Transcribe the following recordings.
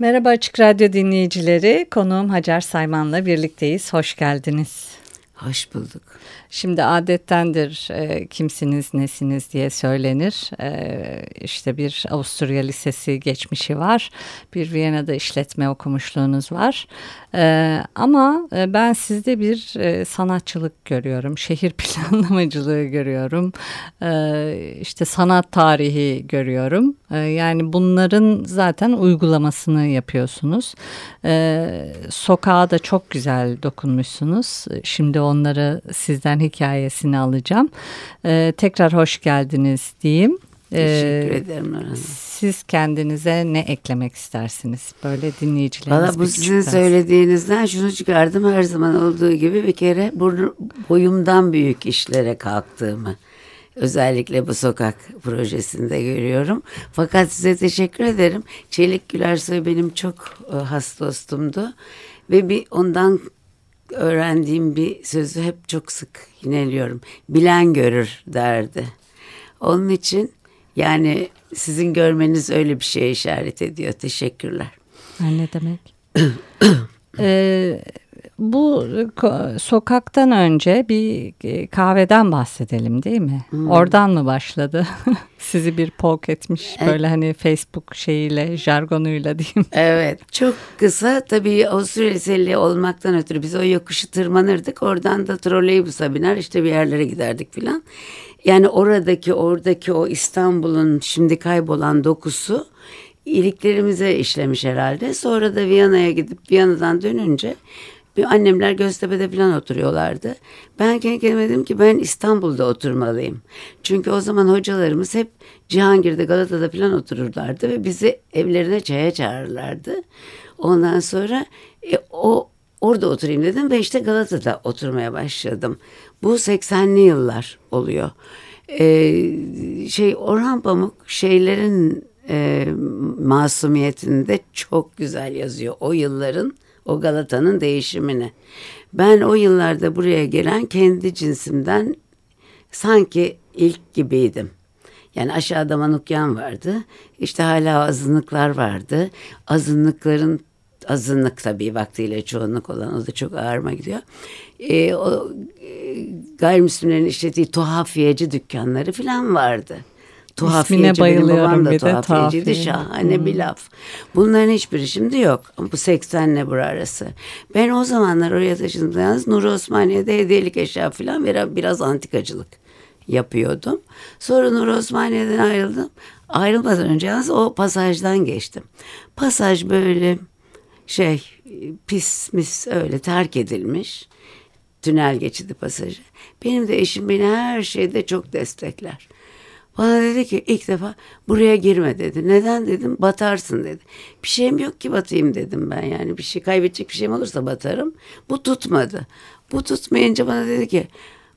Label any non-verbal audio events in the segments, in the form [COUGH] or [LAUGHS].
Merhaba Açık Radyo dinleyicileri. Konuğum Hacer Sayman'la birlikteyiz. Hoş geldiniz. Hoş bulduk. Şimdi adettendir e, kimsiniz nesiniz diye söylenir. E, işte bir Avusturya Lisesi geçmişi var. Bir Viyana'da işletme okumuşluğunuz var. E, ama e, ben sizde bir e, sanatçılık görüyorum. Şehir [LAUGHS] planlamacılığı görüyorum. E, işte sanat tarihi görüyorum. E, yani bunların zaten uygulamasını yapıyorsunuz. E, sokağa da çok güzel dokunmuşsunuz. Şimdi onları sizden hikayesini alacağım. Ee, tekrar hoş geldiniz diyeyim. Ee, Teşekkür ederim Nurhan. Siz kendinize ne eklemek istersiniz? Böyle dinleyicileriniz Valla bu sizin biraz. söylediğinizden şunu çıkardım her zaman olduğu gibi bir kere boyumdan büyük işlere kalktığımı özellikle bu sokak projesinde görüyorum. Fakat size teşekkür ederim. Çelik Gülersoy benim çok e, has dostumdu ve bir ondan öğrendiğim bir sözü hep çok sık yineliyorum. Bilen görür derdi. Onun için yani sizin görmeniz öyle bir şeye işaret ediyor. Teşekkürler. Ne demek? [CLEARS THROAT] ee, bu sokaktan önce bir e, kahveden bahsedelim değil mi? Hmm. Oradan mı başladı? [LAUGHS] Sizi bir poke etmiş evet. böyle hani Facebook şeyiyle, jargonuyla diyeyim. Evet. Çok kısa tabii Avusturya Liseli olmaktan ötürü biz o yokuşu tırmanırdık. Oradan da troleybusa biner işte bir yerlere giderdik filan. Yani oradaki oradaki o İstanbul'un şimdi kaybolan dokusu iliklerimize işlemiş herhalde. Sonra da Viyana'ya gidip Viyana'dan dönünce bir annemler Göztepe'de falan oturuyorlardı. Ben kendi kendime dedim ki ben İstanbul'da oturmalıyım. Çünkü o zaman hocalarımız hep Cihangir'de Galata'da falan otururlardı ve bizi evlerine çaya çağırırlardı. Ondan sonra e, o orada oturayım dedim ve işte Galata'da oturmaya başladım. Bu 80'li yıllar oluyor. Ee, şey Orhan Pamuk şeylerin e, masumiyetinde çok güzel yazıyor. O yılların o Galata'nın değişimini. Ben o yıllarda buraya gelen kendi cinsimden sanki ilk gibiydim. Yani aşağıda manukyan vardı. İşte hala azınlıklar vardı. Azınlıkların azınlık tabii vaktiyle çoğunluk olan o da çok ağırma gidiyor. E, o e, gayrimüslimlerin işlediği tuhafiyeci dükkanları falan vardı. Tuhafiyeci benim babam da tuhafiyeciydi. Şahane hmm. bir laf. Bunların hiçbiri şimdi yok. Bu 80 ile bur arası. Ben o zamanlar oraya taşındım. Yalnız Nur Osmaniye'de hediyelik eşya falan ve biraz antikacılık yapıyordum. Sonra Nur Osmaniye'den ayrıldım. Ayrılmadan önce yalnız o pasajdan geçtim. Pasaj böyle şey pis mis öyle terk edilmiş. Tünel geçidi pasajı. Benim de eşim beni her şeyde çok destekler. Bana dedi ki ilk defa buraya girme dedi. Neden dedim batarsın dedi. Bir şeyim yok ki batayım dedim ben yani bir şey kaybedecek bir şeyim olursa batarım. Bu tutmadı. Bu tutmayınca bana dedi ki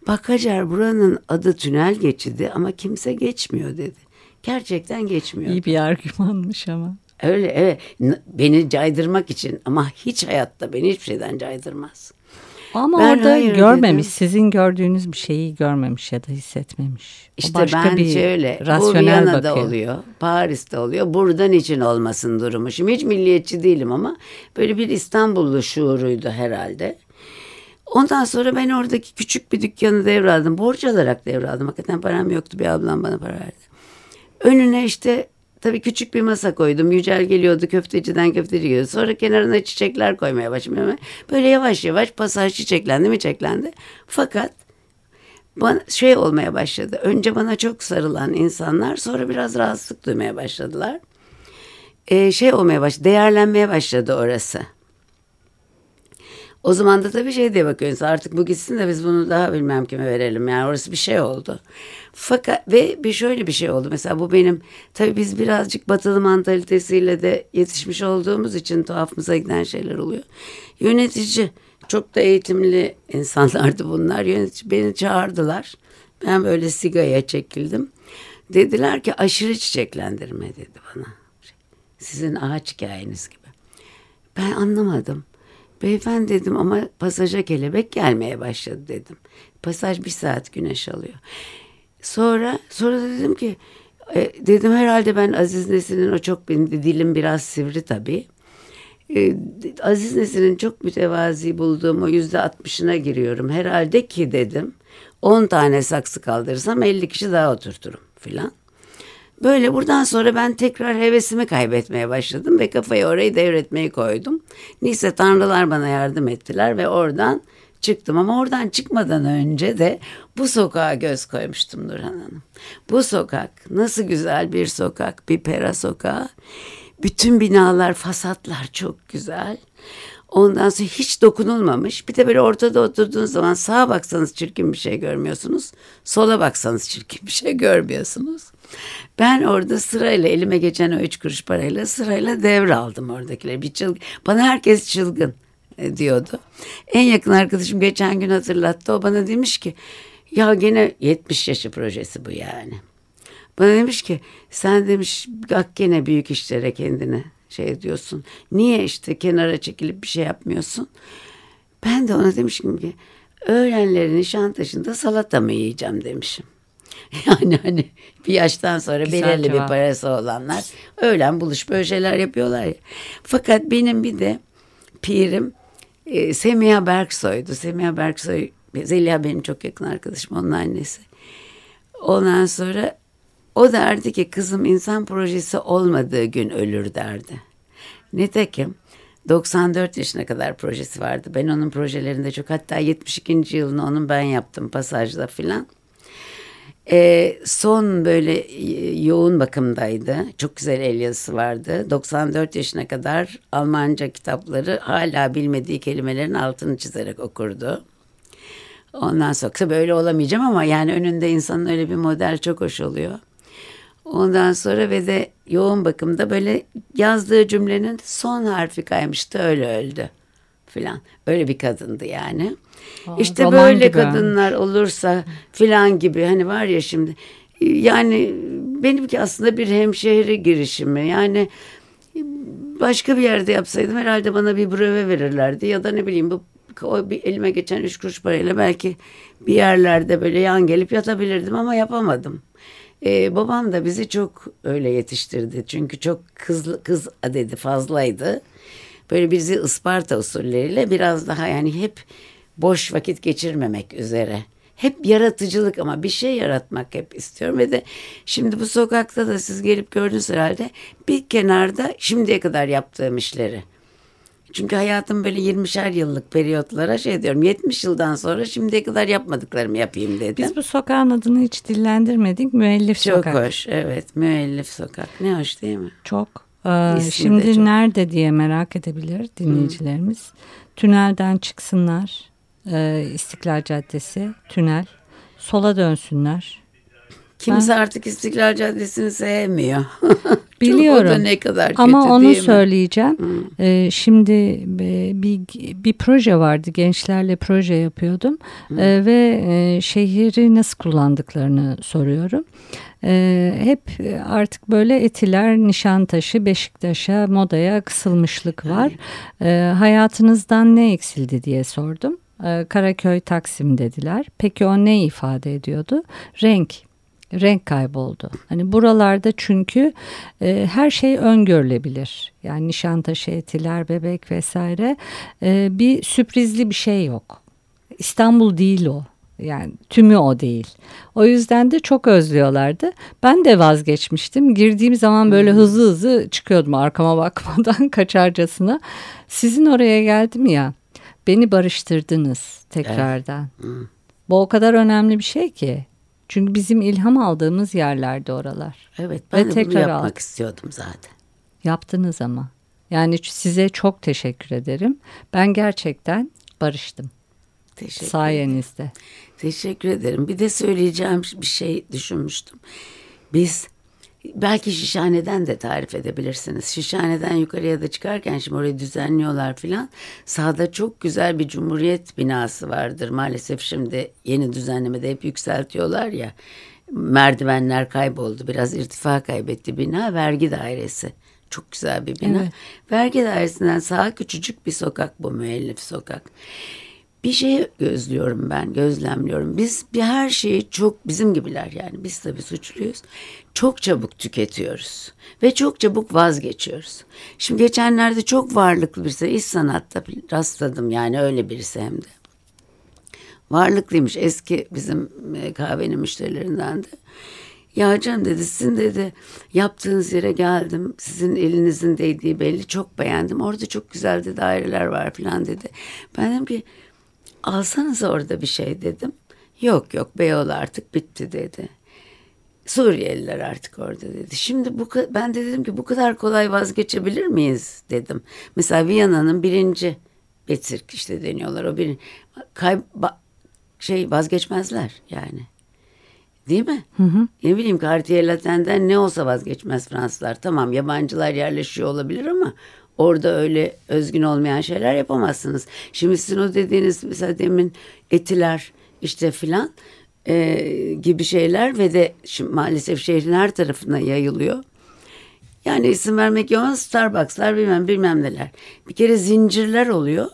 bak Hacer buranın adı tünel geçidi ama kimse geçmiyor dedi. Gerçekten geçmiyor. İyi bir argümanmış ama. Öyle evet beni caydırmak için ama hiç hayatta beni hiçbir şeyden caydırmaz. Ama ben orada görmemiş, dedim. sizin gördüğünüz bir şeyi görmemiş ya da hissetmemiş. İşte o başka bence bir öyle. Bu Viyana'da bakıyor. oluyor, Paris'te oluyor. Buradan için olmasın durumu. Şimdi hiç milliyetçi değilim ama böyle bir İstanbullu şuuruydu herhalde. Ondan sonra ben oradaki küçük bir dükkanı devraldım. Borç alarak devraldım. Hakikaten param yoktu. Bir ablam bana para verdi. Önüne işte Tabii küçük bir masa koydum. Yücel geliyordu köfteciden köfteci geliyordu. Sonra kenarına çiçekler koymaya başladım. Böyle yavaş yavaş pasaj çiçeklendi mi çiçeklendi. Fakat bana şey olmaya başladı. Önce bana çok sarılan insanlar sonra biraz rahatsızlık duymaya başladılar. Ee, şey olmaya başladı. Değerlenmeye başladı orası. O zaman da tabii şey diye bakıyoruz artık bu gitsin de biz bunu daha bilmem kime verelim. Yani orası bir şey oldu. Fakat ve bir şöyle bir şey oldu. Mesela bu benim tabii biz birazcık batılı mantalitesiyle de yetişmiş olduğumuz için tuhafımıza giden şeyler oluyor. Yönetici çok da eğitimli insanlardı bunlar. Yönetici beni çağırdılar. Ben böyle sigaya çekildim. Dediler ki aşırı çiçeklendirme dedi bana. Sizin ağaç hikayeniz gibi. Ben anlamadım. Beyefendi dedim ama pasaja kelebek gelmeye başladı dedim. Pasaj bir saat güneş alıyor. Sonra sonra dedim ki e, dedim herhalde ben Aziz Nesin'in o çok benim dilim biraz sivri tabii. E, Aziz Nesin'in çok mütevazi bulduğum o yüzde altmışına giriyorum. Herhalde ki dedim 10 tane saksı kaldırırsam 50 kişi daha oturturum filan. Böyle buradan sonra ben tekrar hevesimi kaybetmeye başladım ve kafayı orayı devretmeyi koydum. Neyse tanrılar bana yardım ettiler ve oradan çıktım. Ama oradan çıkmadan önce de bu sokağa göz koymuştum Nurhan Hanım. Bu sokak nasıl güzel bir sokak, bir pera sokağı. Bütün binalar, fasatlar çok güzel. Ondan sonra hiç dokunulmamış. Bir de böyle ortada oturduğunuz zaman sağa baksanız çirkin bir şey görmüyorsunuz. Sola baksanız çirkin bir şey görmüyorsunuz. Ben orada sırayla elime geçen o üç kuruş parayla sırayla devraldım oradakileri. Bir çılgın. Bana herkes çılgın e, diyordu. En yakın arkadaşım geçen gün hatırlattı. O bana demiş ki ya gene 70 yaşı projesi bu yani. Bana demiş ki sen demiş bak gene büyük işlere kendine şey diyorsun. Niye işte kenara çekilip bir şey yapmıyorsun? Ben de ona demişim ki öğrenlerin Nişantaşı'nda salata mı yiyeceğim demişim. [LAUGHS] Yani hani bir yaştan sonra Güzel belirli cevap. bir parası olanlar öğlen buluş böyle şeyler yapıyorlar ya. Fakat benim bir de pirim e, Semiha Berksoy'du. Semiha Berksoy, Zeliha benim çok yakın arkadaşım onun annesi. Ondan sonra o derdi ki kızım insan projesi olmadığı gün ölür derdi. Nitekim 94 yaşına kadar projesi vardı. Ben onun projelerinde çok hatta 72. yılını onun ben yaptım pasajda filan. Ee, son böyle e, yoğun bakımdaydı. Çok güzel el yazısı vardı. 94 yaşına kadar Almanca kitapları hala bilmediği kelimelerin altını çizerek okurdu. Ondan sonra böyle olamayacağım ama yani önünde insanın öyle bir model çok hoş oluyor. Ondan sonra ve de yoğun bakımda böyle yazdığı cümlenin son harfi kaymıştı öyle öldü filan. Öyle bir kadındı yani. Aa, işte böyle gibi. kadınlar olursa filan gibi hani var ya şimdi yani benimki aslında bir hemşehri girişimi yani başka bir yerde yapsaydım herhalde bana bir breve verirlerdi ya da ne bileyim bu o bir elime geçen üç kuruş parayla belki bir yerlerde böyle yan gelip yatabilirdim ama yapamadım. Ee, babam da bizi çok öyle yetiştirdi çünkü çok kız kız adedi fazlaydı. Böyle bizi Isparta usulleriyle biraz daha yani hep boş vakit geçirmemek üzere. Hep yaratıcılık ama bir şey yaratmak hep istiyorum ve de şimdi bu sokakta da siz gelip gördünüz herhalde bir kenarda şimdiye kadar yaptığım işleri. Çünkü hayatım böyle 20'şer yıllık periyotlara şey diyorum 70 yıldan sonra şimdiye kadar yapmadıklarımı yapayım dedim. Biz bu sokağın adını hiç dillendirmedik. Müellif Çok sokak. hoş evet müellif sokak ne hoş değil mi? Çok. Ee, şimdi çok. nerede diye merak edebilir dinleyicilerimiz. Tünelden çıksınlar. Ee, İstiklal Caddesi, tünel. Sola dönsünler. Kimse artık İstiklal Caddesi'ni sevmiyor. [LAUGHS] Biliyorum. o da ne kadar kötü Ama onu değil mi? söyleyeceğim. Ee, şimdi bir bir proje vardı. Gençlerle proje yapıyordum Ee, ve e, şehri nasıl kullandıklarını soruyorum. Ee, hep artık böyle Etiler, Nişantaşı, Beşiktaş'a, modaya kısılmışlık var. Ee, hayatınızdan ne eksildi diye sordum. Ee, Karaköy, Taksim dediler. Peki o ne ifade ediyordu? Renk renk kayboldu. Hani buralarda çünkü e, her şey öngörülebilir. Yani Nişantaşı, Etiler, Bebek vesaire e, bir sürprizli bir şey yok. İstanbul değil o. Yani tümü o değil. O yüzden de çok özlüyorlardı. Ben de vazgeçmiştim. Girdiğim zaman böyle hızlı hızlı çıkıyordum arkama [LAUGHS] bakmadan kaçarcasına. Sizin oraya geldim ya. Beni barıştırdınız tekrardan. Bu o kadar önemli bir şey ki. Çünkü bizim ilham aldığımız yerlerde oralar. Evet Ve ben de bunu tekrar yapmak aldım. istiyordum zaten. Yaptınız ama. Yani size çok teşekkür ederim. Ben gerçekten barıştım. Teşekkür Sayenizde. Teşekkür ederim. Bir de söyleyeceğim bir şey düşünmüştüm. Biz belki Şişhane'den de tarif edebilirsiniz. Şişhane'den yukarıya da çıkarken şimdi orayı düzenliyorlar filan. Sağda çok güzel bir Cumhuriyet binası vardır. Maalesef şimdi yeni düzenlemede hep yükseltiyorlar ya. Merdivenler kayboldu. Biraz irtifa kaybetti bina. Vergi dairesi. Çok güzel bir bina. Evet. Vergi dairesinden sağa küçücük bir sokak bu müellif sokak. Bir şey gözlüyorum ben, gözlemliyorum. Biz bir her şeyi çok bizim gibiler yani biz tabii suçluyuz. Çok çabuk tüketiyoruz ve çok çabuk vazgeçiyoruz. Şimdi geçenlerde çok varlıklı birisi iş sanatta rastladım yani öyle birisi hem de. Varlıklıymış eski bizim e, kahvenin müşterilerindendi. Ya canım dedi sizin dedi yaptığınız yere geldim. Sizin elinizin değdiği belli çok beğendim. Orada çok güzel de daireler var falan dedi. Ben dedim ki alsanız orada bir şey dedim. Yok yok Beyoğlu artık bitti dedi. Suriyeliler artık orada dedi. Şimdi bu ben de dedim ki bu kadar kolay vazgeçebilir miyiz dedim. Mesela Viyana'nın birinci Betirk işte deniyorlar o bir kay ba- şey vazgeçmezler yani. Değil mi? Ne bileyim Cartier Latin'den ne olsa vazgeçmez Fransızlar. Tamam yabancılar yerleşiyor olabilir ama orada öyle özgün olmayan şeyler yapamazsınız. Şimdi sizin o dediğiniz mesela demin etiler işte filan e, gibi şeyler ve de şimdi maalesef şehrin her tarafına yayılıyor. Yani isim vermek ama Starbucks'lar bilmem bilmem neler. Bir kere zincirler oluyor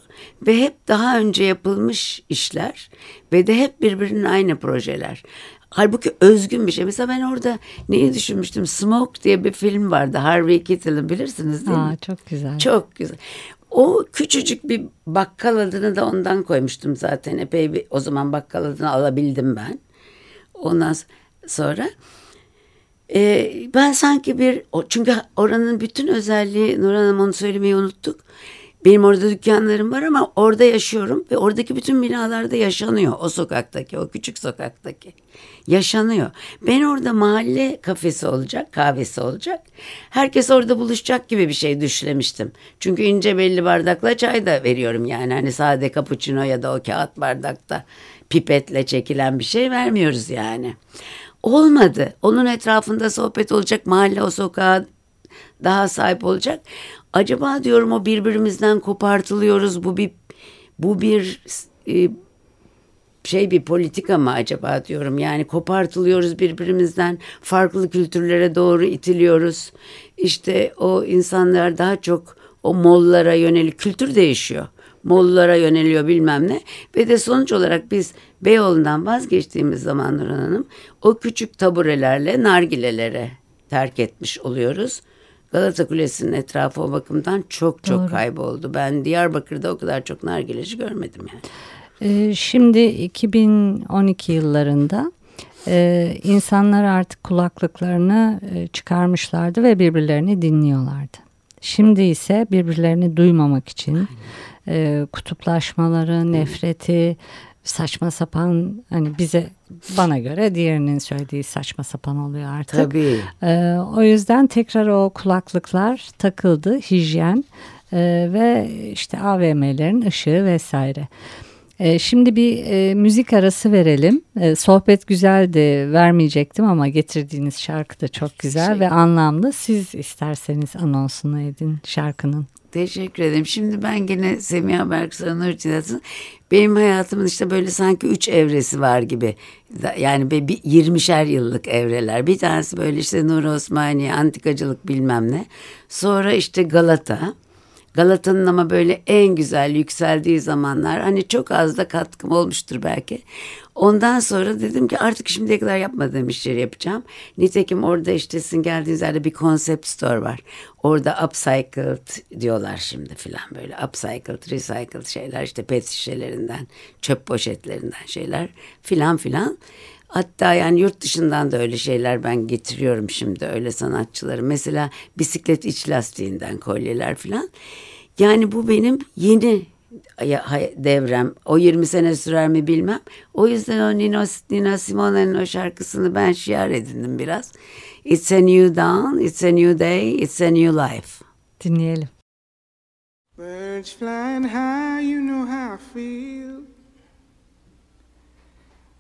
ve hep daha önce yapılmış işler ve de hep birbirinin aynı projeler. Halbuki özgün bir şey. Mesela ben orada neyi düşünmüştüm? Smoke diye bir film vardı. Harvey Keitel'ın bilirsiniz değil mi? Aa, çok güzel. Çok güzel. O küçücük bir bakkal adını da ondan koymuştum zaten. Epey bir o zaman bakkal adını alabildim ben. Ondan sonra e, ben sanki bir çünkü oranın bütün özelliği Nur Hanım onu söylemeyi unuttuk. Benim orada dükkanlarım var ama orada yaşıyorum ve oradaki bütün binalarda yaşanıyor. O sokaktaki, o küçük sokaktaki. Yaşanıyor. Ben orada mahalle kafesi olacak, kahvesi olacak. Herkes orada buluşacak gibi bir şey düşlemiştim. Çünkü ince belli bardakla çay da veriyorum yani. Hani sade cappuccino ya da o kağıt bardakta pipetle çekilen bir şey vermiyoruz yani. Olmadı. Onun etrafında sohbet olacak, mahalle o sokağa daha sahip olacak. Acaba diyorum o birbirimizden kopartılıyoruz. Bu bir bu bir e, şey bir politika mı acaba diyorum. Yani kopartılıyoruz birbirimizden. Farklı kültürlere doğru itiliyoruz. İşte o insanlar daha çok o mollara yönelik kültür değişiyor. Mollara yöneliyor bilmem ne. Ve de sonuç olarak biz Beyoğlu'ndan vazgeçtiğimiz zaman Nurhan Hanım o küçük taburelerle nargilelere terk etmiş oluyoruz. Galata Kulesi'nin etrafı o bakımdan çok çok Doğru. kayboldu. Ben Diyarbakır'da o kadar çok nargileci görmedim yani. Ee, şimdi 2012 yıllarında e, insanlar artık kulaklıklarını e, çıkarmışlardı ve birbirlerini dinliyorlardı. Şimdi ise birbirlerini duymamak için e, kutuplaşmaları, nefreti, saçma sapan hani bize bana göre diğerinin söylediği saçma sapan oluyor artık. Tabii. Ee, o yüzden tekrar o kulaklıklar takıldı, hijyen e, ve işte AVM'lerin ışığı vesaire. E, şimdi bir e, müzik arası verelim. E, sohbet güzeldi, vermeyecektim ama getirdiğiniz şarkı da çok güzel Şey- ve anlamlı. Siz isterseniz anonsunu edin şarkının. Teşekkür ederim. Şimdi ben gene Semiha Berksoy'un Nur Çiğdem'in benim hayatımın işte böyle sanki üç evresi var gibi. Yani bir, bir 20'şer yıllık evreler. Bir tanesi böyle işte Nur Osmaniye, antikacılık bilmem ne. Sonra işte Galata. Galata'nın ama böyle en güzel yükseldiği zamanlar hani çok az da katkım olmuştur belki. Ondan sonra dedim ki artık şimdiye kadar yapmadığım işleri yapacağım. Nitekim orada işte sizin geldiğiniz yerde bir concept store var. Orada upcycled diyorlar şimdi filan böyle upcycled, recycled şeyler işte pet şişelerinden, çöp poşetlerinden şeyler filan filan. Hatta yani yurt dışından da öyle şeyler ben getiriyorum şimdi öyle sanatçıları. Mesela bisiklet iç lastiğinden kolyeler falan. Yani bu benim yeni devrem. O 20 sene sürer mi bilmem. O yüzden o Nino, Nina Simone'nin o şarkısını ben şiar edindim biraz. It's a new dawn, it's a new day, it's a new life. Dinleyelim. Birds flying high, you know how I feel.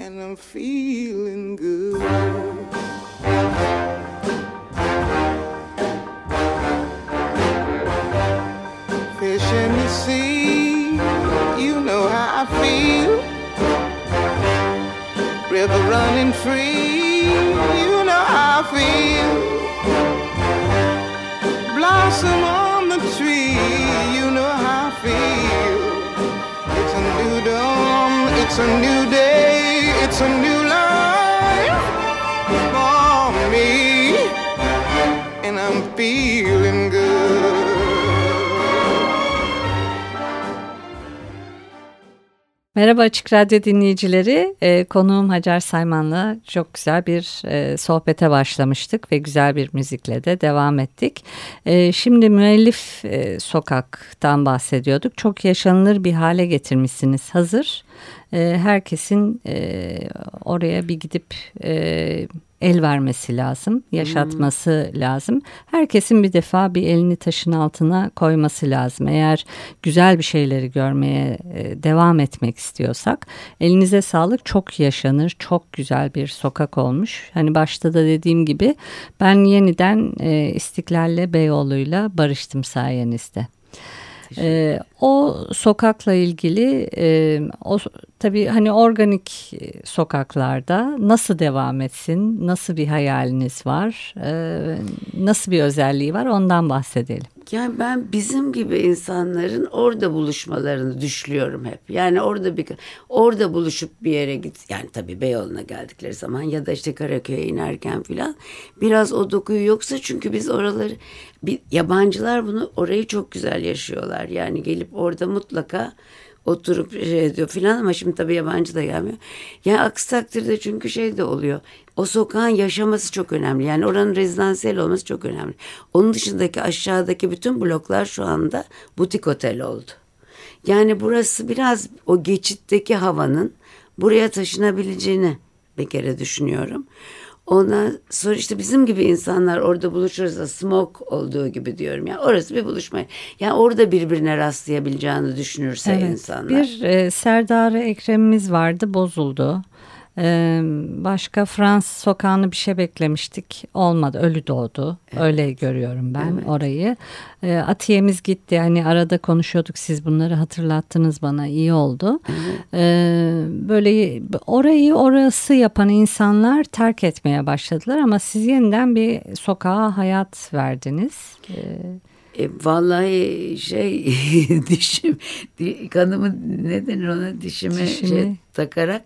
and I'm feeling good. Fish in the sea, you know how I feel. River running free, you know how I feel. Blossom on the tree, you know how I feel. It's a new dawn, it's a new day, a new life for me, and I'm feeling good. Merhaba Açık Radyo dinleyicileri. E, konuğum Hacer Sayman'la çok güzel bir e, sohbete başlamıştık ve güzel bir müzikle de devam ettik. E, şimdi müellif e, sokaktan bahsediyorduk. Çok yaşanılır bir hale getirmişsiniz. Hazır. E, herkesin e, oraya bir gidip... E, el vermesi lazım, yaşatması hmm. lazım. Herkesin bir defa bir elini taşın altına koyması lazım. Eğer güzel bir şeyleri görmeye e, devam etmek istiyorsak elinize sağlık çok yaşanır, çok güzel bir sokak olmuş. Hani başta da dediğim gibi ben yeniden e, İstiklal'le Beyoğlu'yla barıştım sayenizde. E, o sokakla ilgili e, o tabii hani organik sokaklarda nasıl devam etsin, nasıl bir hayaliniz var, e, nasıl bir özelliği var ondan bahsedelim. Yani ben bizim gibi insanların orada buluşmalarını düşlüyorum hep. Yani orada bir orada buluşup bir yere git. Yani tabii Beyoğlu'na geldikleri zaman ya da işte Karaköy'e inerken filan biraz o dokuyu yoksa çünkü biz oraları bir, yabancılar bunu orayı çok güzel yaşıyorlar. Yani gelip orada mutlaka oturup şey ediyor filan ama şimdi tabii yabancı da gelmiyor. Yani aksi takdirde çünkü şey de oluyor. O sokağın yaşaması çok önemli. Yani oranın rezidansiyel olması çok önemli. Onun dışındaki aşağıdaki bütün bloklar şu anda butik otel oldu. Yani burası biraz o geçitteki havanın buraya taşınabileceğini bir kere düşünüyorum. Ondan sonra işte bizim gibi insanlar orada buluşuruz da smoke olduğu gibi diyorum. Yani orası bir buluşma. Yani orada birbirine rastlayabileceğini düşünürse evet, insanlar. Bir e, Serdar Ekrem'imiz vardı bozuldu. Ee, başka Fransız sokağını bir şey beklemiştik. Olmadı. Ölü doğdu. Evet. Öyle görüyorum ben evet. orayı. Ee, Atiye'miz gitti. Hani arada konuşuyorduk. Siz bunları hatırlattınız bana. iyi oldu. Evet. Ee, böyle orayı orası yapan insanlar terk etmeye başladılar ama siz yeniden bir sokağa hayat verdiniz. Ee, e, vallahi şey [LAUGHS] dişim kanımı ne denir ona dişime Dişimi. şey takarak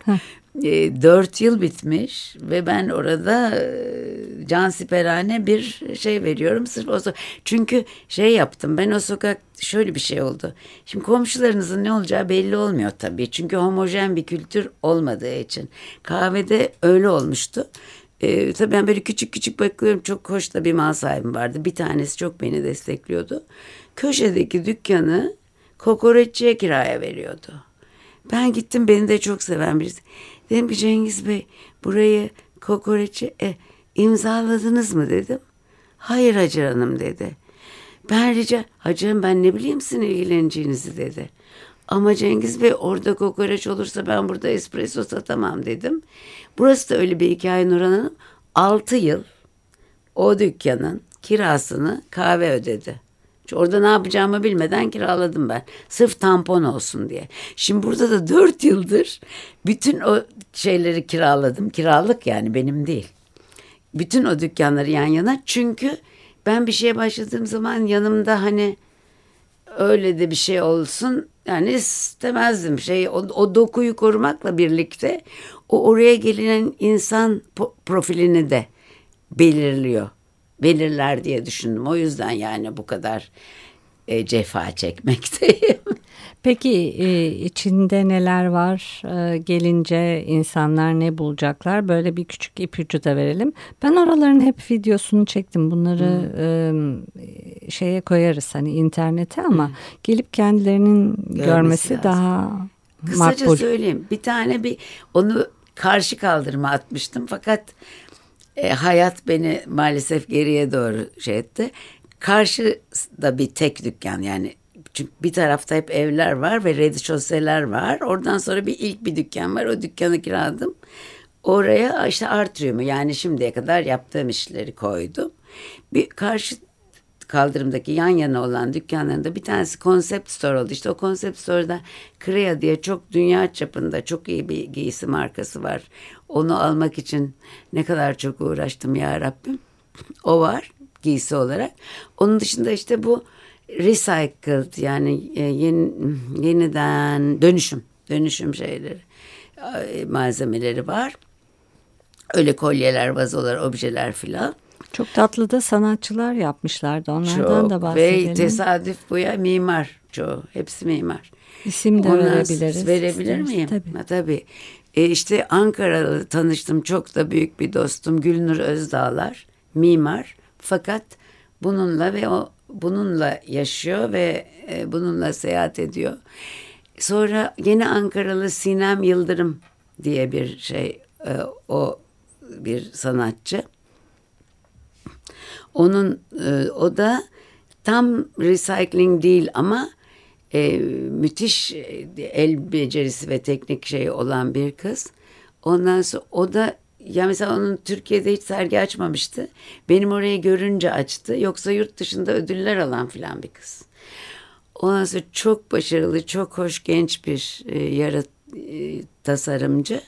e, dört yıl bitmiş ve ben orada e, cansiperane bir şey veriyorum. Sırf o çünkü şey yaptım ben o sokak şöyle bir şey oldu. Şimdi komşularınızın ne olacağı belli olmuyor tabii. Çünkü homojen bir kültür olmadığı için. Kahvede öyle olmuştu ee, tabii ben böyle küçük küçük bakıyorum. Çok hoş da bir mal sahibim vardı. Bir tanesi çok beni destekliyordu. Köşedeki dükkanı kokoreççiye kiraya veriyordu. Ben gittim beni de çok seven birisi. Dedim ki Cengiz Bey burayı kokoreçi e, imzaladınız mı dedim. Hayır Hacer Hanım dedi. Ben rica Hacer Hanım ben ne bileyim sizin ilgileneceğinizi dedi. Ama Cengiz Bey orada kokoreç olursa ben burada espresso satamam dedim. Burası da öyle bir hikaye Nurhan Hanım. 6 yıl o dükkanın kirasını kahve ödedi. Orada ne yapacağımı bilmeden kiraladım ben. Sırf tampon olsun diye. Şimdi burada da dört yıldır bütün o şeyleri kiraladım. Kiralık yani benim değil. Bütün o dükkanları yan yana. Çünkü ben bir şeye başladığım zaman yanımda hani öyle de bir şey olsun yani istemezdim şey o, o dokuyu korumakla birlikte o oraya gelinen insan profilini de belirliyor belirler diye düşündüm. O yüzden yani bu kadar e, cefa çekmekteyim. [LAUGHS] Peki e, içinde neler var? E, gelince insanlar ne bulacaklar? Böyle bir küçük ipucu da verelim. Ben oraların hep videosunu çektim. Bunları e, şeye koyarız hani internete ama gelip kendilerinin görmesi, lazım. daha Kısaca makbul. söyleyeyim. Bir tane bir onu karşı kaldırıma atmıştım fakat e, hayat beni maalesef geriye doğru şey etti. Karşıda bir tek dükkan yani çünkü bir tarafta hep evler var ve redişoseler var. Oradan sonra bir ilk bir dükkan var. O dükkanı kiraladım. Oraya işte Artrium'u yani şimdiye kadar yaptığım işleri koydum. Bir karşı kaldırımdaki yan yana olan dükkanlarında bir tanesi konsept store oldu. İşte o konsept store'da Crea diye çok dünya çapında çok iyi bir giysi markası var. Onu almak için ne kadar çok uğraştım ya Rabbim. [LAUGHS] O var giysi olarak. Onun dışında işte bu recycled yani e, yeni, yeniden dönüşüm dönüşüm şeyleri e, malzemeleri var. Öyle kolyeler, vazolar, objeler filan. Çok tatlı da sanatçılar yapmışlardı. Onlardan Çok da bahsedelim. ve tesadüf bu ya mimar çoğu. Hepsi mimar. İsim de Ondan verebiliriz. Verebilir isteriz. miyim? Tabii. Ha, tabii. E işte Ankara'da tanıştım. Çok da büyük bir dostum. Gülnur Özdağlar. Mimar. Fakat bununla ve o bununla yaşıyor ve e, bununla seyahat ediyor. Sonra yine Ankaralı Sinem Yıldırım diye bir şey e, o bir sanatçı. Onun e, o da tam recycling değil ama e, müthiş e, el becerisi ve teknik şey olan bir kız. Ondan sonra o da ya mesela onun Türkiye'de hiç sergi açmamıştı. Benim orayı görünce açtı. Yoksa yurt dışında ödüller alan filan bir kız. Ondan sonra çok başarılı, çok hoş genç bir e, yarat, e, tasarımcı.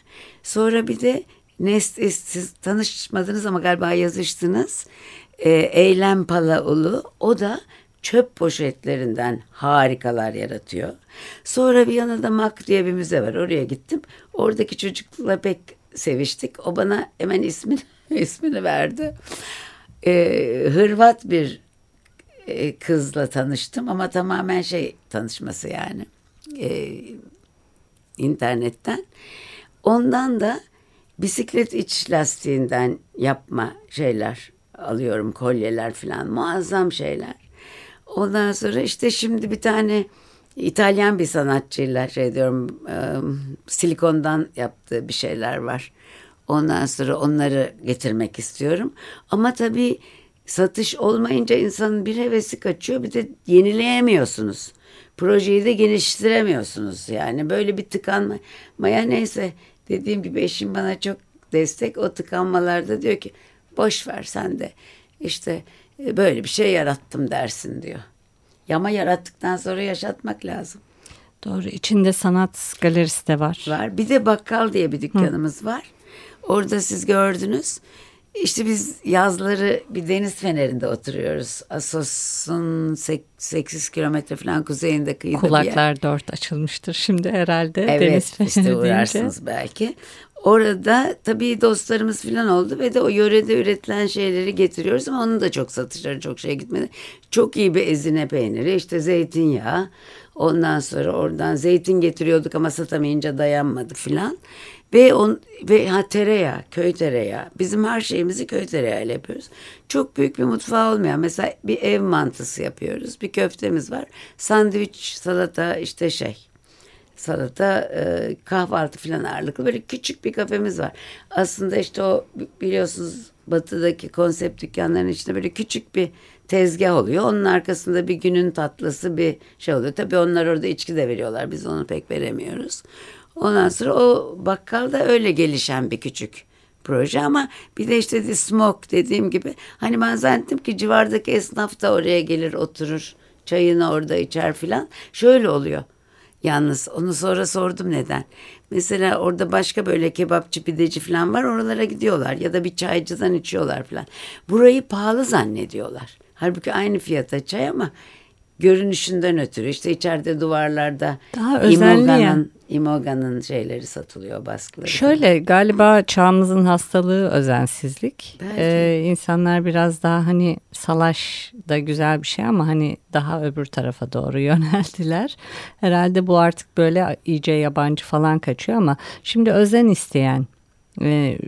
Sonra bir de Nest, siz tanışmadınız ama galiba yazıştınız. E, Eylem Palaulu. O da çöp poşetlerinden harikalar yaratıyor. Sonra bir yanında Mak diye bir müze var. Oraya gittim. Oradaki çocukla pek seviştik. O bana hemen ismini, [LAUGHS] ismini verdi. E, Hırvat bir e, kızla tanıştım ama tamamen şey tanışması yani e, internetten. Ondan da bisiklet iç lastiğinden yapma şeyler alıyorum kolyeler falan muazzam şeyler. Ondan sonra işte şimdi bir tane İtalyan bir sanatçıyla şey diyorum silikondan yaptığı bir şeyler var. Ondan sonra onları getirmek istiyorum. Ama tabii satış olmayınca insanın bir hevesi kaçıyor bir de yenileyemiyorsunuz. Projeyi de geliştiremiyorsunuz yani böyle bir tıkanmaya neyse dediğim gibi eşim bana çok destek o tıkanmalarda diyor ki boş ver sen de işte e, böyle bir şey yarattım dersin diyor. Ama yarattıktan sonra yaşatmak lazım. Doğru. İçinde sanat galerisi de var. Var. Bir de bakkal diye bir dükkanımız var. Orada siz gördünüz. İşte biz yazları bir deniz fenerinde oturuyoruz. Asos'un 8 kilometre falan kuzeyinde kıyıda bir yer. Kulaklar dört açılmıştır şimdi herhalde. Evet Deniz feneri işte deyince. uğrarsınız belki. Orada tabii dostlarımız falan oldu ve de o yörede üretilen şeyleri getiriyoruz ama onun da çok satışları çok şey gitmedi. Çok iyi bir ezine peyniri işte zeytinyağı ondan sonra oradan zeytin getiriyorduk ama satamayınca dayanmadık filan. Ve on ve ha tereyağı, köy tereyağı. Bizim her şeyimizi köy tereyağıyla yapıyoruz. Çok büyük bir mutfağı olmayan mesela bir ev mantısı yapıyoruz. Bir köftemiz var. Sandviç, salata işte şey salata, e, kahvaltı falan ağırlıklı böyle küçük bir kafemiz var. Aslında işte o biliyorsunuz batıdaki konsept dükkanların içinde böyle küçük bir tezgah oluyor. Onun arkasında bir günün tatlısı bir şey oluyor. Tabii onlar orada içki de veriyorlar. Biz onu pek veremiyoruz. Ondan sonra o bakkal da öyle gelişen bir küçük proje ama bir de işte de smoke dediğim gibi hani ben zannettim ki civardaki esnaf da oraya gelir oturur çayını orada içer filan. Şöyle oluyor. Yalnız onu sonra sordum neden. Mesela orada başka böyle kebapçı pideci falan var oralara gidiyorlar ya da bir çaycıdan içiyorlar falan. Burayı pahalı zannediyorlar. Halbuki aynı fiyata çay ama görünüşünden ötürü işte içeride duvarlarda Daha Imoga'nın. Imoga'nın şeyleri satılıyor baskıları. Şöyle galiba çağımızın hastalığı özensizlik. Belki. Ee, insanlar biraz daha hani salaş da güzel bir şey ama hani daha öbür tarafa doğru [LAUGHS] yöneldiler. Herhalde bu artık böyle iyice yabancı falan kaçıyor ama şimdi özen isteyen e,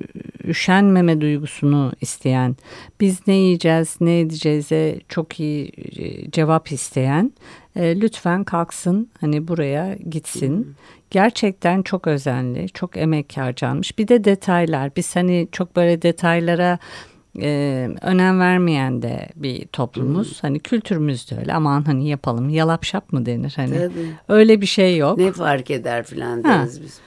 üşenmeme duygusunu isteyen, biz ne yiyeceğiz, ne edeceğize çok iyi e, cevap isteyen e, lütfen kalksın hani buraya gitsin. Gerçekten çok özenli, çok emek harcanmış. Bir de detaylar. Biz hani çok böyle detaylara e, önem vermeyen de bir toplumuz. Hani kültürümüz de öyle. Aman hani yapalım. Yalap şap mı denir hani. Tabii. Öyle bir şey yok. Ne fark eder filan deriz biz.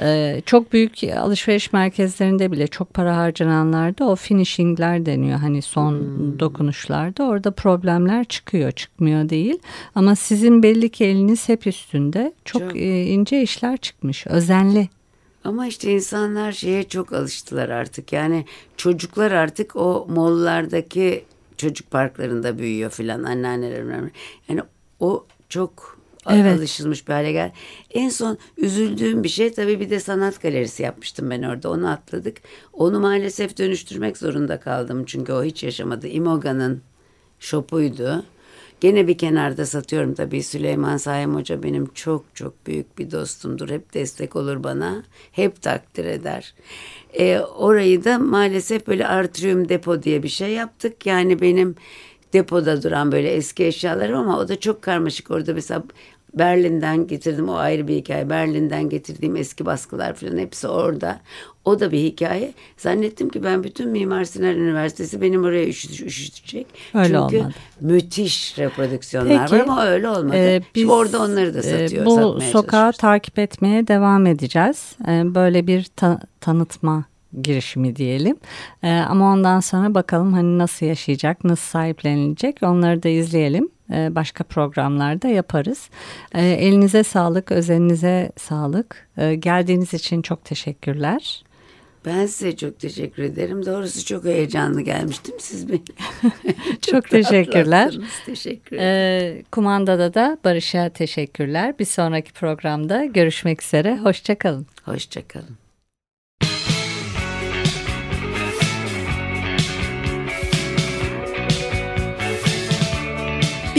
Ee, çok büyük alışveriş merkezlerinde bile çok para harcananlarda o finishingler deniyor. Hani son dokunuşlarda orada problemler çıkıyor çıkmıyor değil. Ama sizin belli ki eliniz hep üstünde. Çok, Çok. e, ince işler çıkmış. Özenli. Ama işte insanlar şeye çok alıştılar artık. Yani çocuklar artık o mollardaki çocuk parklarında büyüyor filan anneanneler. Yani o çok Evet. alışılmış bir hale geldi. En son üzüldüğüm bir şey tabii bir de sanat galerisi yapmıştım ben orada. Onu atladık. Onu maalesef dönüştürmek zorunda kaldım. Çünkü o hiç yaşamadı. Imoga'nın şopuydu. Gene bir kenarda satıyorum tabii. Süleyman Saim Hoca benim çok çok büyük bir dostumdur. Hep destek olur bana. Hep takdir eder. Ee, orayı da maalesef böyle artrium depo diye bir şey yaptık. Yani benim depoda duran böyle eski eşyalarım ama o da çok karmaşık. Orada mesela Berlin'den getirdim o ayrı bir hikaye. Berlin'den getirdiğim eski baskılar falan hepsi orada. O da bir hikaye. Zannettim ki ben bütün Mimar Sinan Üniversitesi benim oraya üşüt, üşütecek. Öyle Çünkü olmadı. müthiş reprodüksiyonlar Peki, var ama öyle olmadı. Şimdi biz, orada onları da e, satıyor. bu sokağı takip etmeye devam edeceğiz. E, böyle bir ta- tanıtma girişimi diyelim. E, ama ondan sonra bakalım hani nasıl yaşayacak, nasıl sahiplenilecek onları da izleyelim. E, başka programlarda yaparız. E, elinize sağlık, özeninize sağlık. E, geldiğiniz için çok teşekkürler. Ben size çok teşekkür ederim. Doğrusu çok heyecanlı gelmiştim siz beni. [LAUGHS] [LAUGHS] Çok teşekkürler. Teşekkür ederim. E, kumandada da Barış'a teşekkürler. Bir sonraki programda görüşmek üzere. Hoşçakalın. Hoşçakalın.